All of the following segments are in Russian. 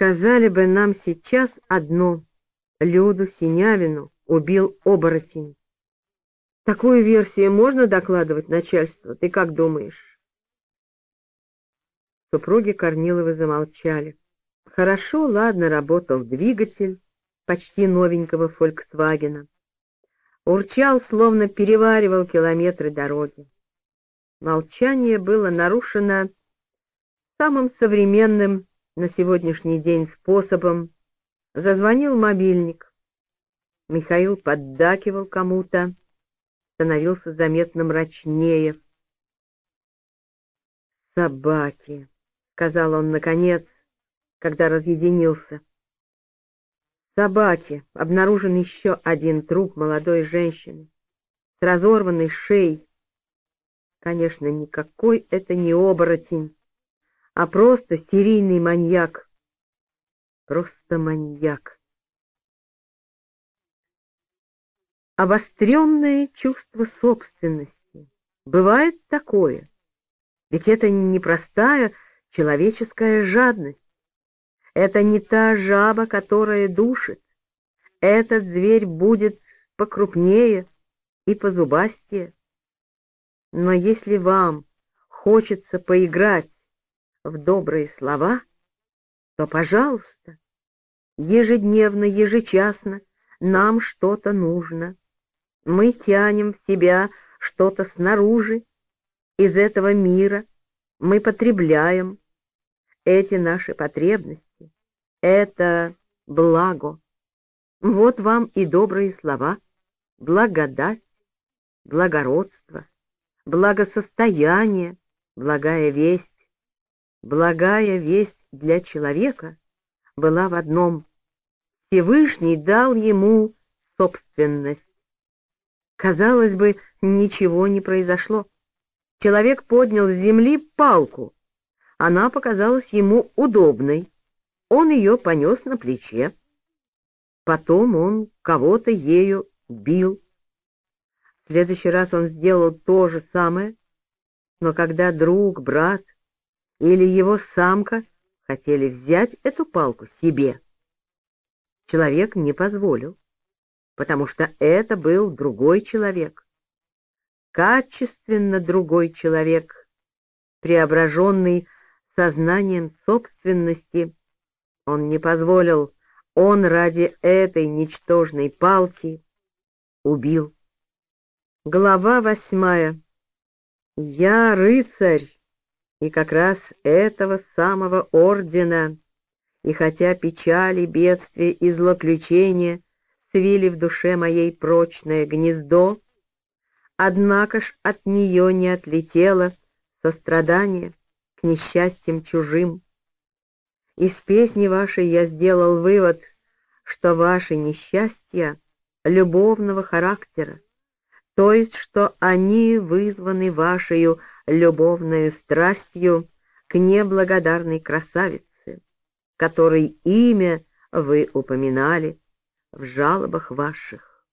Сказали бы нам сейчас одно. Люду Синявину убил оборотень. Такую версию можно докладывать начальству? Ты как думаешь? Супруги Корниловы замолчали. Хорошо, ладно, работал двигатель почти новенького «Фольксвагена». Урчал, словно переваривал километры дороги. Молчание было нарушено самым современным на сегодняшний день способом. Зазвонил мобильник. Михаил поддакивал кому-то, становился заметно мрачнее. «Собаки!» — сказал он наконец, когда разъединился. «Собаки!» — обнаружен еще один труп молодой женщины с разорванной шеей. Конечно, никакой это не оборотень, а просто серийный маньяк. Просто маньяк. Обостренное чувство собственности. Бывает такое. Ведь это непростая человеческая жадность. Это не та жаба, которая душит. Этот зверь будет покрупнее и позубастее. Но если вам хочется поиграть в добрые слова, то, пожалуйста, ежедневно, ежечасно нам что-то нужно. Мы тянем в себя что-то снаружи, из этого мира, мы потребляем эти наши потребности. Это благо. Вот вам и добрые слова, благодать, благородство, благосостояние, благая весть. Благая весть для человека была в одном. Всевышний дал ему собственность. Казалось бы, ничего не произошло. Человек поднял с земли палку. Она показалась ему удобной. Он ее понес на плече. Потом он кого-то ею бил. В следующий раз он сделал то же самое, но когда друг, брат или его самка хотели взять эту палку себе, человек не позволил, потому что это был другой человек качественно другой человек, преображенный сознанием собственности. Он не позволил, он ради этой ничтожной палки убил. Глава восьмая. Я рыцарь, и как раз этого самого ордена, и хотя печали, бедствия и злоключения свили в душе моей прочное гнездо, Однако ж от нее не отлетело сострадание к несчастьям чужим. Из песни вашей я сделал вывод, что ваши несчастья любовного характера, то есть что они вызваны вашей любовной страстью к неблагодарной красавице, которой имя вы упоминали в жалобах ваших.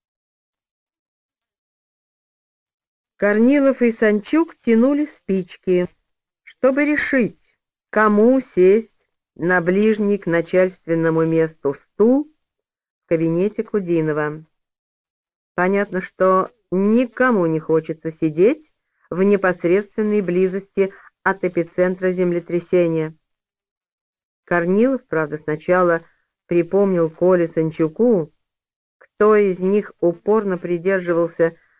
Корнилов и Санчук тянули спички, чтобы решить, кому сесть на ближний к начальственному месту стул в кабинете Кудинова. Понятно, что никому не хочется сидеть в непосредственной близости от эпицентра землетрясения. Корнилов, правда, сначала припомнил Коле Санчуку, кто из них упорно придерживался